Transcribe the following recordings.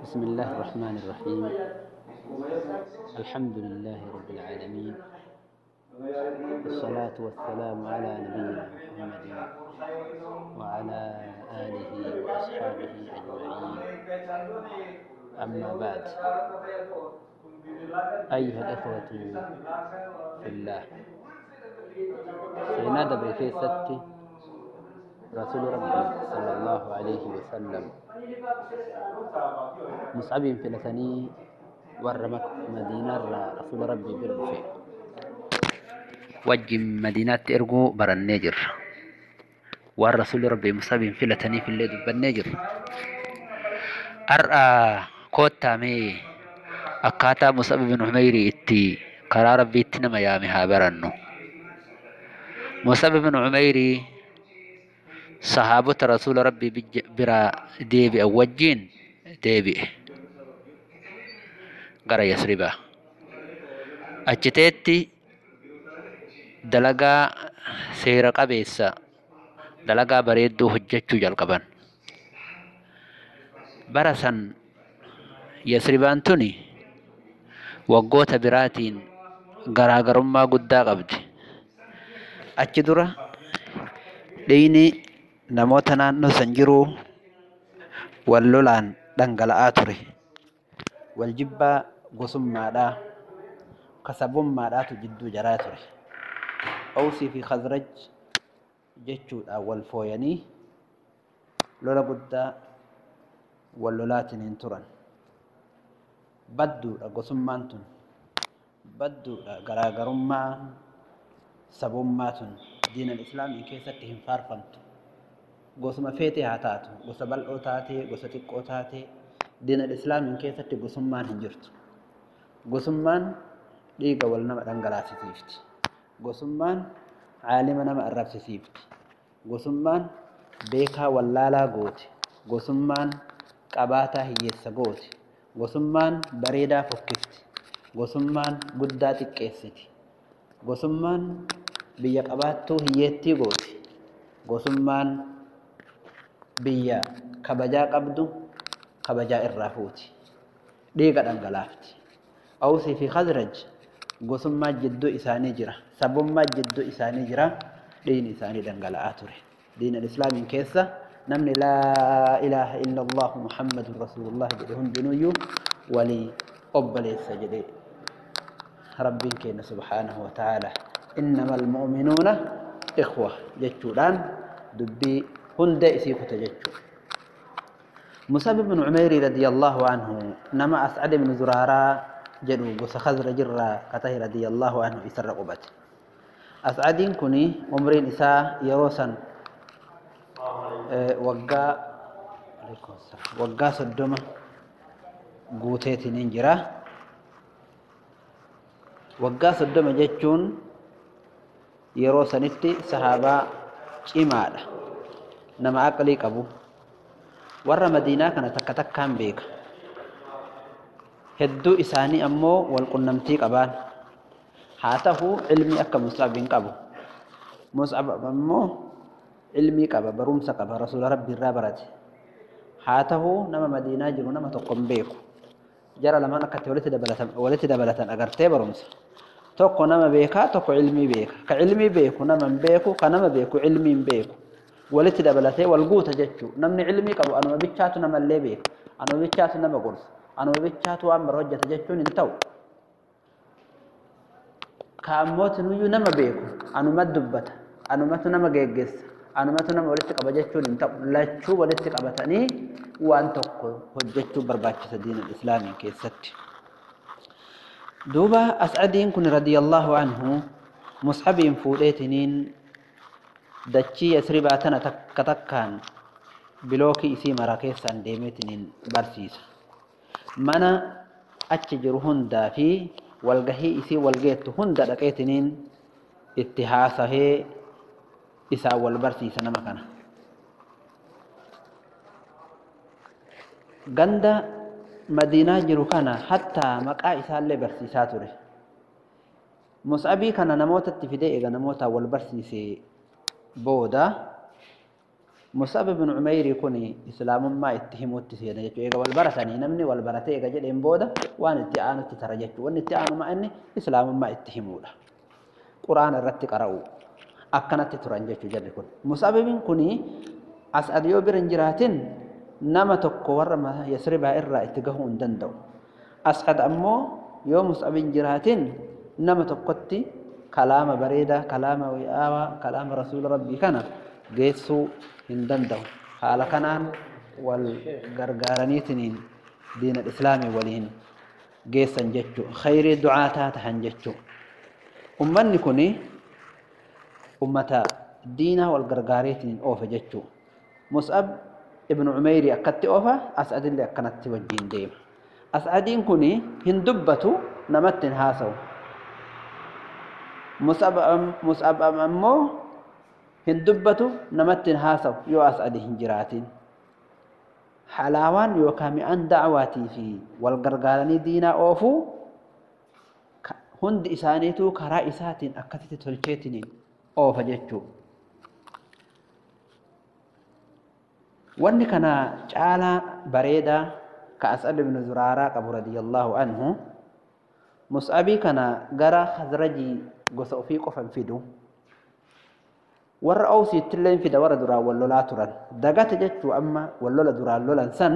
بسم الله الرحمن الرحيم. الحمد لله رب العالمين. والصلاة والسلام على نبينا محمد وعلى آله وأصحابه أجمعين. أما بعد. أيها الأخوة في الله. سينا دبر كيستي رسول ربي صلى الله عليه وسلم. Mus'abiin filatanii warra Madiinaarraa rasuula Rabbii bira dhufe wajjin Madiinaatti erguu barannee jirra. Waan rasuulli Rabbii Mus'abiin filataniif illee dubbannee jirra. Har'a koottaa mee akkaataa Mus'ab bin Umeyrii itti karaa Rabbiitti nama yaame haa barannu. Mus'ab bin Umeyrii sahaabota rasuula rabbii biraa deebi'an wajjiin deebi'e gara Yasribaa. Achiteetti dalagaa seera qabeessa dalagaa bareedduu hojjechuu jalqaban. Bara san Yasribaan tuni waggoota biraatiin garaagarummaa guddaa qabdi. Achi dura dhiyni namoota naannoo san jiruu wal lolaan dhangala'aa ture wal jibbaa gosummaadhaa kasabummaadhaatu jidduu jaraa ture awsii fi khazraj jechuudhaan wal fooyanii lola guddaa wal lolaatiniin turan badduudha gosummaan tun badduudha garaagarummaa sabummaa tun diina islaamii keessatti hin faarfamtu gosuma feetee haa taatu gosa bal'oo taatee gosa xiqqoo taatee diina islaamii keessatti gosummaan hin jirtu. Gosummaan dhiiga wal nama dhangalaasisiifti. Gosummaan caalima nama arrabsisiifti. Gosummaan beekaa wallaalaa gooti gosummaan qabaataa hiyyeessa gooti gosummaan bareedaa fokkifti. Gosummaan guddaa xiqqeessiti. Gosummaan biyya qabaattuu hiyyeettii gooti gosummaan بيا كبجا قبدو كبجا الرافوتي ديقا أو سي في خزرج قسم جدو إساني جرا سبما جدو إساني جرا دين إساني دنقلاتوري دين الإسلام كيسا نمن لا إله إلا الله محمد رسول الله جدهم بنيو ولي أبلي السجدين رب كينا سبحانه وتعالى إنما المؤمنون إخوة جدتو دان دبي هند إسي جتشو مصعب بن عمير رضي الله عنه نما أسعد بن زرارة جدو قص خزر جرة كته رضي الله عنه إسر قبت أسعد كني عمرين إساء يروسا أه وقا وقا صدومة قوتيت ننجرة. وقا صدومة جتشون yeroo sanitti sahaabaa cimaadha nama aqlii qabu warra madiinaa kana takka takkaan beeka hedduu isaanii ammoo wal qunnamtii qabaan haa ta'u ilmi akka mus'ab hin qabu mus'ab ammoo ilmii qaba barumsa qaba rasuula rabbii irraa barate haa ta'u nama madiinaa jiru nama tokko hin beeku jara lamaan akkatti walitti dabalatan walitti dabalatan agartee barumsa tokko nama beekaa tokko ilmii beeka ka ilmii beeku nama hin beeku ka nama beeku ilmii hin beeku walitti dabalatee wal guuta jechuu namni ilmii qabu anuma bichaatu namallee beeka anuma bichaatu nama gorsa anuma bichaatu waan bara hojjeta jechuun hin ta'u ka ammootinuyyuu nama beeku anuma dubbata anumatu nama geggeessa anumatu nama walitti qaba jechuun hin ta'u lachuu walitti qabatanii waan tokko hojjechuu barbaachisa diina islaamii keessatti. دوبا dachii asribaa tana takka takkaan bilookii isii mara keessaan deemeetiin barsiisa. Mana achi jiru hundaa fi walgahii isii walgeettu hunda dhaqeetiniin itti haasahee isaan wal barsiisa nama kana. Ganda madiinaa jiru kana hattaa maqaa isaallee barsiisaa ture. Mus'abii kana namootatti fidee eega namootaan wal barsiisee booda مصعب بن عمير كوني إسلام ما اتهموا التسيدة جتو إيقا والبرساني نمني والبرتي إيقا جدين بودا وان اتعانو تترجتو وان اتعانو ما إني إسلام ما اتهموا له. قرآن الرت قرأوا أكنت ترنجتو جد كون مصعب بن كوني أسعد يو برنجراتين نما تكو ورما يسربها إرى اتقهون دندو. أسعد أمو يو مصعب جراتين نما تكوتي كلام بريدة كلام وآوى كلام رسول ربي كان. جيسو هندندو حالا كانان والقرقارانيتنين دين الإسلام والين جيسا جتو خير دعاتات هنجتو أمني كوني أمتا دينا والقرقارانيتنين أوفا جتو مصعب ابن عميري أكدت أوفا أسعد اللي أكنت وجين ديم. أسعدين كوني هندبتو نمتن هاسو. Mus'ab ammoo hin dubbatu namatti hin haasawu yoo as'adi hin jiraatin halaawaan yookaan mi'aan da'awaatii fi wal gargaaranii diinaa oofuu hundi isaaniituu karaa isaatiin akkasitti tolcheetiniin oofa jechuu wanni kana caalaa bareedaa ka as'ad ibnu zuraaraa qabu radiyallaahu anhu mus'abii kana gara khazrajii gosa ofii qofan fidu warra awsiittillee fida warra duraan wal lolaa turan dagata jechuu amma wal lola duraan lolan san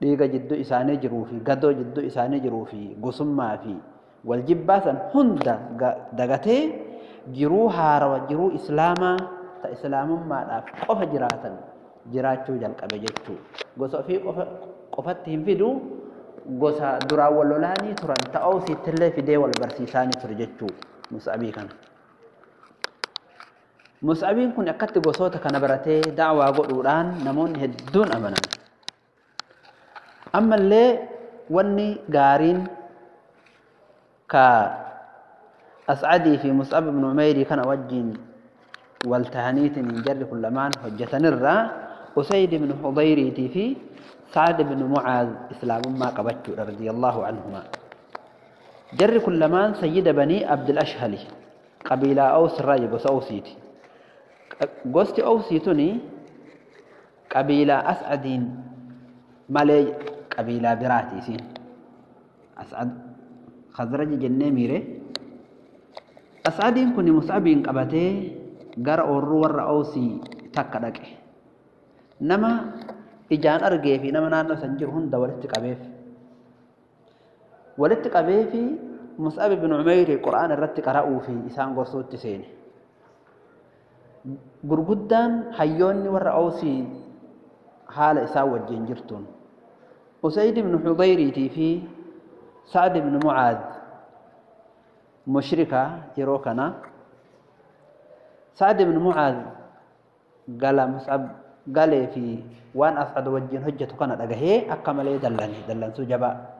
dhiiga jidduu isaanii jiruu fi gadoo jidduu isaanii jiruu fi gosummaa fi wal jibbaa san hunda dagatee jiruu haarawa jiruu islaamaa ta islaamummaadhaaf qofa jiraatan jiraachuu jalqabe jechuu gosa ofii qofa qofatti hin fidu gosa duraan wal lolaanii turan ta awsiittillee fidee wal barsiisaanii ture jechuu مسعبي كان مسعبي كن يكتب غصوتا أنا براتي دعوة قرآن نمون هدون أمنا. أما اللي وني قارين كا أسعدي في مسعب بن عميري كان وجين والتهنيت من جرك اللمان حجة نرى وسيد بن حضيري في سعد بن معاذ إسلام ما قبجت رضي الله عنهما. جري كل ما سيد بني عبد الأشهلي قبيلة أوس الرأي جوس أوسيتي جوس قبيلة أسعدين ملي قبيلة براتي سين أسعد خزرج جنة ميري أسعدين كوني مصابين قبتي جر أورور أوسي تكرك نما إجان أرجع في نما نانو سنجر هون دورت قبيف Ibn Umeyri Qura'aan irratti qara'uu fi isaan gorsuutti seene. gurguddaan hayyoonni warra awsii haala isaa wajjin jirtuun usayd ibnu xudayriitii fi sa'ad ibnu mucaad mushrika yeroo kana sa'ad ibnu mucaad gala mus'ab galee fi waan as'ad wajjin hojjetu kana dhagahee akka malee dallane dallansuu jabaa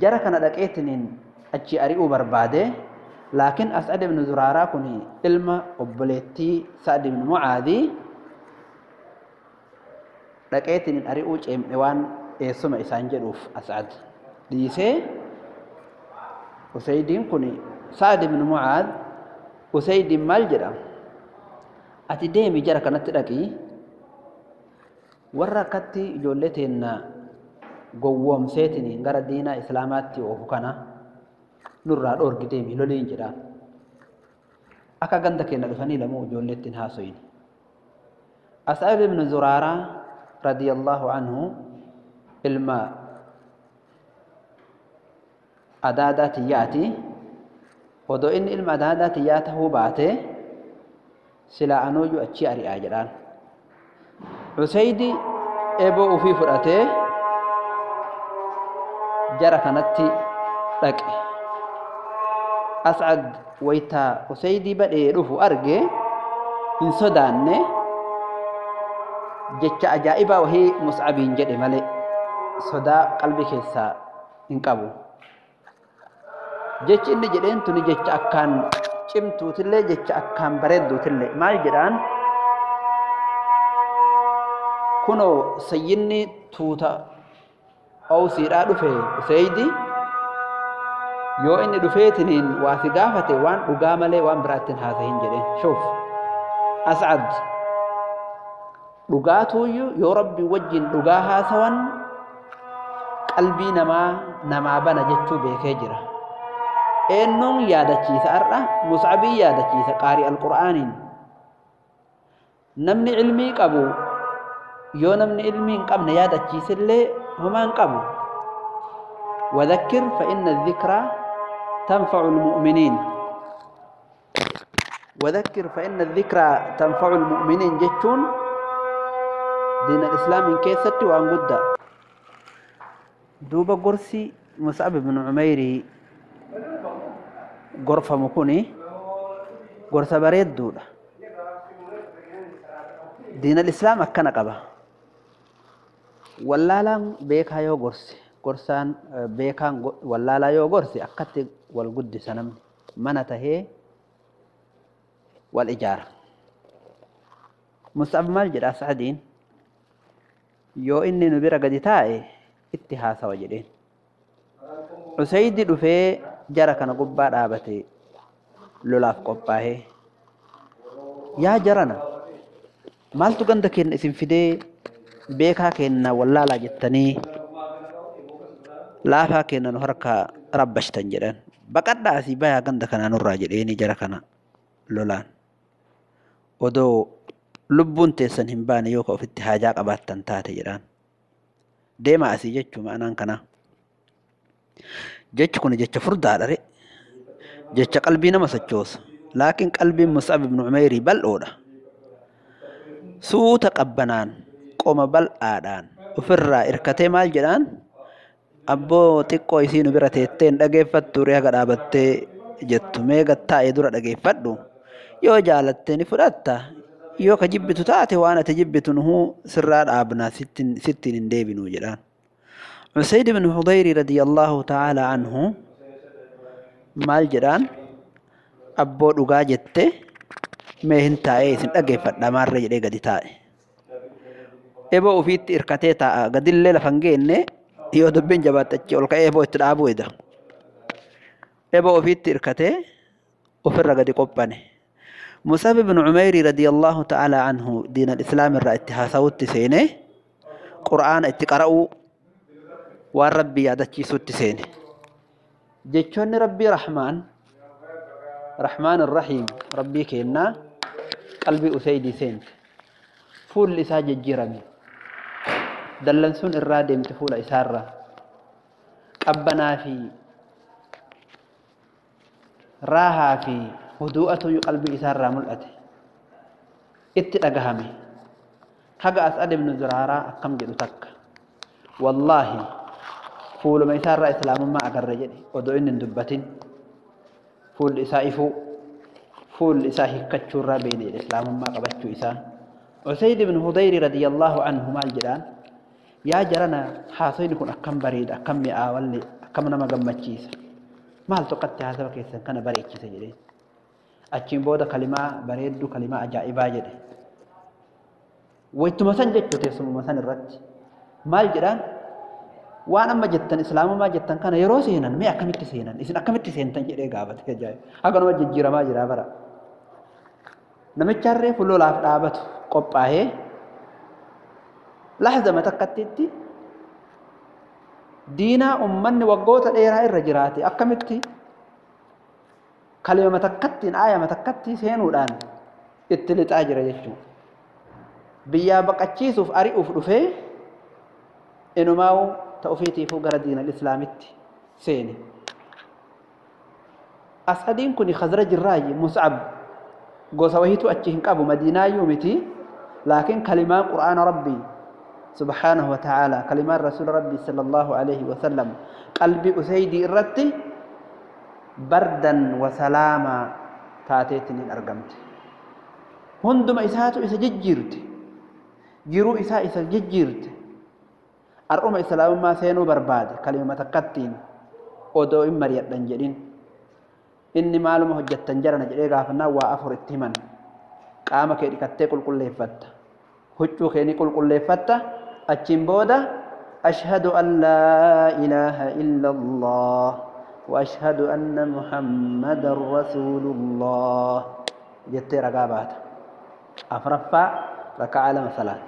jara kana dhaqeetiniin achi ari'uu barbaade laakiin as'ad ibn zuraaraa kun ilma obboleettii sa'ad ibn mucaadii dhaqeetiin ari'uu ceemne waan eessuma isaan jedhuuf as'ad dhiisee usaydiin kun sa'ad ibn mucaad usaydiin maal jedha ati deemi jara kanatti dhaqii warra akkatti gowwoomseetiin gara diinaa islaamaatti oofu kana nurraa dhoorgi deemi loliin jedhaan akka ganda keenya dhufanii lamuu ijoolleetti hin haasoyin as'ab ibn zuraaraa radiyallahu anhu ilma adaadaa tiyyaati odoo inni ilma adaadaa tiyyaa tahuu baate silaa anuuyyuu achi ari'aa jedhaan usaydi eeboo ufii fudhatee jara kanatti dhaqe as'ad waytaa usaydii badhee dhufu arge hin sodaanne jecha ajaa'ibaa wahii mus'abiin jedhe malee sodaa qalbii keessaa hin qabu jechi inni jedheen tuni jecha akkaan cimtuutillee jecha akkaan bareedduutillee maal jedhaan kunoo sayyinni tuuta awsiidhaa dhufe useydi yoo inni dhufeetiniin waa si gaafate waan dhugaa malee waan biraatti hin haasahin jedheen shuuf as'ad dhugaatuuyyuu yoo rabbi wajjin dhugaa haasawan qalbii namaa namaa bana jechuu beekee jira eennuun yaadachiisa har'a muscabii yaadachiisa qaari alqur'aaniin namni ilmii qabu yoo namni ilmii hin qabne yaadachiisillee homaa hin qabu. وذكر فإن الذكرى تنفع المؤمنين وذكر فإن الذكرى تنفع المؤمنين جتون دين الإسلام إن كيست وأن قد دوب قرسي مصعب بن عميري غرفة مكوني غرفة بريد دولة دين الإسلام أكنا قبا wallaalaan beekaa yoo gorse gorsaan beekaan wallaalaa yoo gorse akkatti wal guddisa namni mana tahee wal ijaara. Musab maal jedha sa'adiin yoo inni nu bira gadi taa'e itti haasawa jedheen. Usaydi dhufee jara kana gubbaa dhaabate lolaaf qophaa'ee. Yaa jarana maaltu ganda kenna isin fidee beekaa kenna wallaalaa jettanii laafaa kenna nu harkaa rabbashtan jedhan. Baqadhaa asii bayaa ganda kanaa nurraa jedheeni jara kana lolaan. Odoo lubbuun teessan hin baane yoo ka ofitti haajaa qabaattan taate jedhaan deema asii jechuu ma'anaan kanaa jechi kun jecha furdaadhare jecha qalbii nama sochoosa. Laakiin qalbiin mus'ab ibnu umeyrii bal'oodha. Suuta qabbanaan qoma bal'aadhaan. Ofirraa irkatee maal jedhaan? Abboo xiqqoo isii nu bira teettee hin dhageeffattu ri'a dhaabattee jettu. Mee gattaa'ee dura dhageeffadhu? Yoo jaalatte ni fudhatta? Yoo ka jibbitu taate waan ati jibbitu nuhu sirraa dhaabna sittiin hin deebinu jedhaan. Usayd ibn Hudayri radiyallahu ta'ala anhu maal jedhaan? Abboo dhugaa jette mee hin taa'ee isin dhageeffadha. Maarra jedhee gadi taa'e. Eboo ofiitti irkatee taa'a gadillee lafa hin geenne yoo dubbiin jabaattachi ol ka'ee eboo itti dhaabuu eda. Eboo ofiitti irkatee ofirra gadi qophane. Ibn Umeyri radiyallahu ta'ala anhu diina islaam irraa itti haasawutti seenee qura'aana itti qara'uu waan rabbii yaadachiisutti seene. Jechoonni rabbii rahmaan rahmaan irrahiim rabbii kennaa qalbii usaydii seente. Fuulli isaa jijjiirame. Dallansuun irraa deemte fuula isaarraa. Qabbanaa fi raahaa fi huduu'atu qalbii isaarraa mul'ate. Itti dhagahame. Haga As'ad ibn Zuraaraa akkam jedhu takka. Wallaahi fuuluma isaarraa islaamummaa agarra jedhe odoo inni hin dubbatin. Fuulli isaa ifuu fuulli isaa hikkachuurraa beene islaamummaa qabachuu isaa. Usayd ibn Hudayri radiyallahu anhu maal jedhaan yaa jarana haasoyni kun akkam bareeda akkam mi'aawallee akkam nama gammachiisa. Maal tokkatti haasawa keessan kana bareechise jedheen achiin booda kalimaa bareedduu kalimaa ajaa'ibaa jedhe. Waytuma san jechuu teessumuma san irratti? Maal jedhaan? Waan amma jettan islaamummaa jettan kana yeroo seenan mee akkamitti seenan? Isin akkamitti seentan jedhee gaafate ajaa'iba. Haga nama jijjiiramaa jira bara. Namicha harree fullolaaf dhaabatu qophaa'ee lahzama takkattitti diinaa ummanni waggoota dheeraa irra jiraate akkamitti kalima takkattiin aayama takkatti seenuudhaan itti lixaa jira jechuudha. Biyyaa baqachiisuuf ari'uuf dhufee inumaa'u ta'ufiitiifuu gara diinal islaamitti seene. Asadiin kun khazra jirraayi Mus'ab gosa wahiitu achi hin qabu madiinaayyuu miti laakiin kalimaa qur'aana rabbii kalimaan rasuula rabbii sallallahu alaihi wa sallam qalbii usaydii irratti bardan wa salaamaa taateetiin hin argamte hunduma isaatu isa jijjiirte jiruu isaa isa jijjiirte ar'uma islaamummaa seenuu barbaade kalima takkattiin odoo hin mari'adhan jedhin inni maaluma hojjettan jarana jedhee gaafannaa waa afur itti himan qaama kee dhiqattee qulqulleeffatta huccuu kee ni qulqulleeffatta achiin booda ashhadu an laa ilaaha illa allah وأشهد أن محمدا رسول الله. جت رقابات أفرفا ركع على صلاة.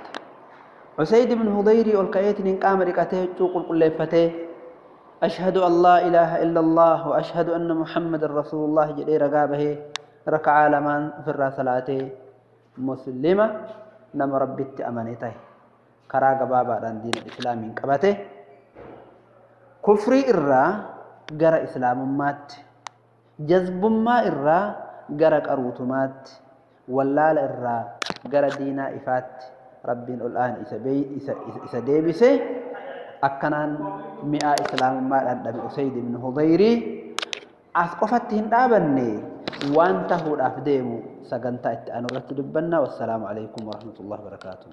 عسيد بن هضيري والكايت قام ركعته قل قل أشهد أن لا إله إلا الله وأشهد أن محمد رسول الله. جدي رقابه ركع لمن في الرسالة مسلمة نم ربي أمانته قبابا دين الإسلام قبته كفري إرى قرى إسلام مات جذب ما إرى قرى قروتمات واللال إرى قرى دينا إفات ربي الآن إسا ديبسه akkanaan mi'aa islaamummaadhaan dhabe Usayd ibn Hudayrii as qofatti hin dhaabanne waan tahuudhaaf deemu sagantaa itti aanu irratti dubbanna wassalaamu alaikum warahmatullahi wabarakaatuh